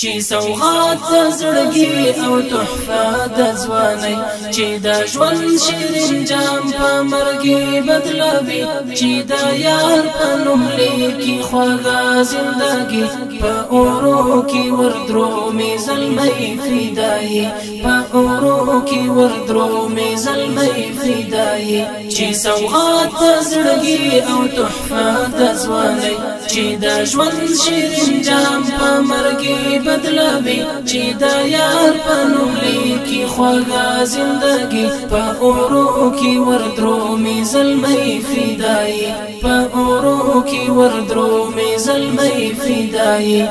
چې سوغات د زړګي او تحفه د ځواني چې د ژوند شیرین جام په مرګي بدلوي چې د یار په نوم لیکي خواږه زندګي په اورو کې وردرو می زلمي فدایي په اورو کې وردرو می زلمي فدایي چې سوغات د زړګي او تحفه د ځواني چې د ژوند شیرین جام په مرګي بدلوي چې د یار په نولي کې خوږه زندګي په اورو کې وردرو می زلمي فدایي په اورو کې وردرو می زلمي فدایي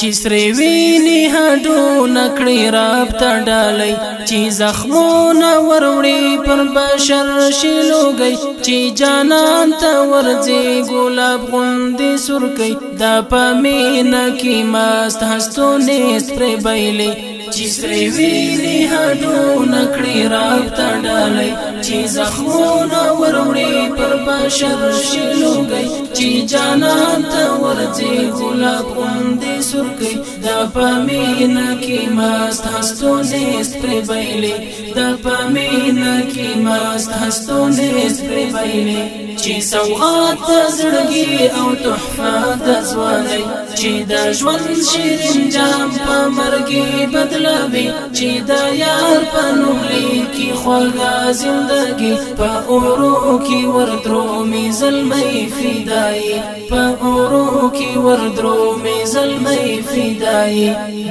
چې سری ویني هډو نکړي راب ته ډالې چې زخمونه وروړي پر بشر شلوګي چې جانان ته ورځي ګلاب غوندې سرکي دا پمینه کې مست هستونه سپری بایلې چې سری ویني هډو نکړي راب ته ډالې چې زخمونه وروړي پر بشر شلوګي چې جانان ته ورځي ګلاب غوندې سرکي دا پامینه کې ماست هستو نیست پر بیلې دا پامینه کې ماست هستو نیست پر بیلې چې سوغات زړګي او تحفه د ځواني چې د ژوند شیرین جام په مرګي بدلوي چې د یار په نوملي کې خوږه زندگی په اورو کې وردرو می زلمي فدای په اورو کې وردرو می زلمي فدای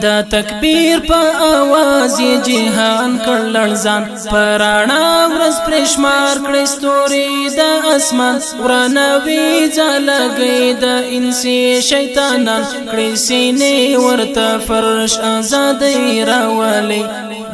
دا تکبیر په आवाज جهان کړ لړزان پرانا ورځ پرشمار کړې ستوري د اسمان ورنوي ځلګي د انسي شیطانان کړي سینې ورته فرش آزادې راولي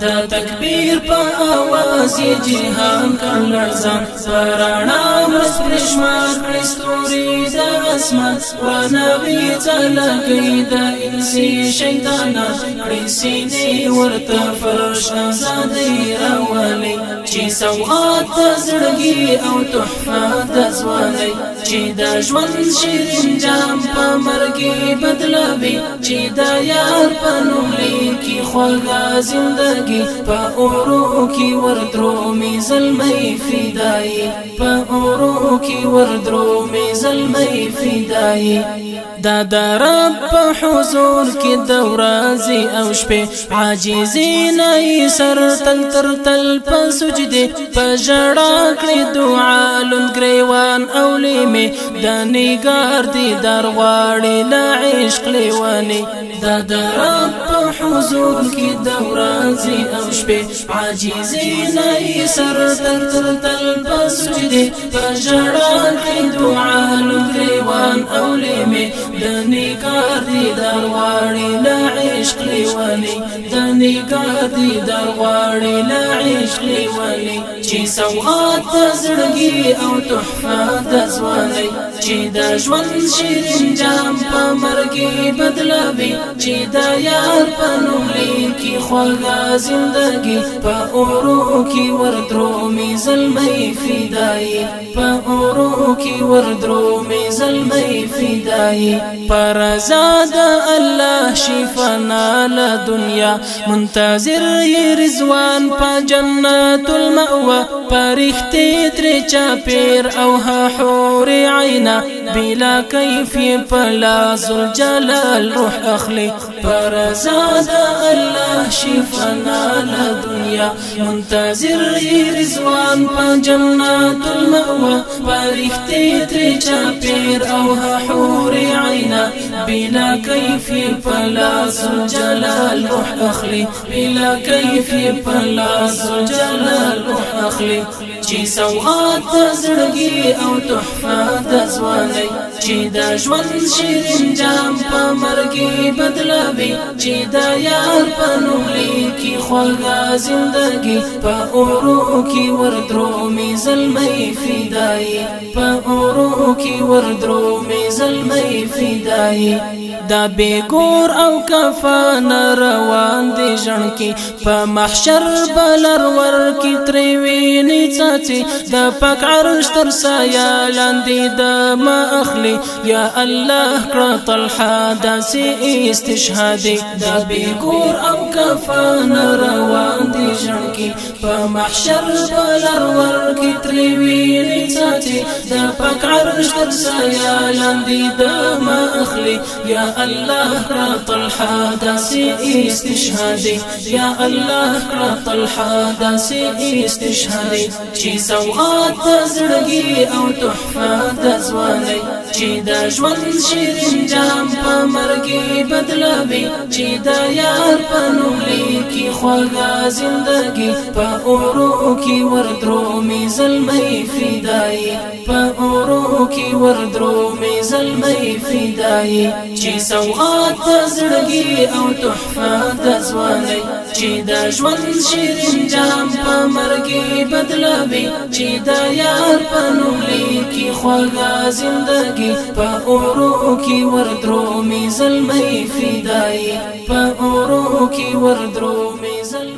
د تکبیر په اواز جهان کړ لړزان پرانا مسلمه کریستوري د اسمان و نبی تلګی د انسی شیطان کړي سینې ورته فرش زادې راولي چې سوغات زړګي او تحفه د ځواني چې د ژوند شیرین جام په مرګي بدلوي چې د یار په نوم لیکي خوږه زندګي فدایی پا اورو کی وردرو می زلمی فدایی پا دا د رب په حضور کې د ورځې او شپې عاجزي نه سر تل تر تل په سجده په جړا کړې دعا لون ګریوان او لیمه د نګار دي درغواړي لا عشق لیواني دا د رب په حضور کې د ورځې او شپې عاجزي نه سر تر تر تل پسجدې پژړا کې دعا نو کریوان اولې مې د نکار دي دروازې لا عشق لیوالي د نکار دي دروازې لا عشق لیوالي چې سوات زړګي او تحفه د ځواني چې د ژوند شیرین جام په مرګي بدلوي چې د یار په نوم لیکي خوږه زندگی په اورو کې وردرو می زلمي فدایي په اورو کې وردرو می زلمي فدایي پر آزاد الله شفنا له دنیا منتظر رضوان په جنت المأوى پرښتې تر چا پیر او ها حور عینا بلا كيف فلا زل جلال روح أخلي فرزاد الله شفنا لدنيا منتظر رزوان په المأوى المأوا تريجا بير أوها حور عينا بلا كيف فلا زل جلال روح أخلي بلا كيف فلا زل جلال روح أخلي چې سوغات د زړګي او تحفه د ځواني چې د ژوند شیرین جام په مرګي بدلوي چې د یار په نولي کې خوږه زندګي په اورو کې وردرو می زلمي فدایي په اورو کې وردرو می زلمي فدایي دا بیگور او کفن روان دی جن کی پا محشر بلر ور کی تری ویني چاچی دا پاک عرش تر سایه لاندې دا ما اخلي یا الله کړه طلحه سی استشهاد دا بیگور او کفن روان دی جن کی پا محشر بلر ور کی تری ویني چاچی دا پاک عرش تر سایه لاندې دا ما اخلي یا الله کړه طلحه داسې استشهادي يا الله کړه طلحه داسې استشهادي شي سوات تزرقي او تحفه د چې د ژوند شیرین جام په مرګي بدلوي چې د یار په نولي کې خوږه زندګي په اورو کې وردرو می زلمي فدای په اورو کې وردرو می زلمي فدای چې سوغات د زړګي او تحفه د ځواني چې د ژوند شیرین جام په مرګي بدلوي چې د یار په نولي خوږه زندگی په اورو کې وردرو می زلمی فدای په اورو کې وردرو می زلمی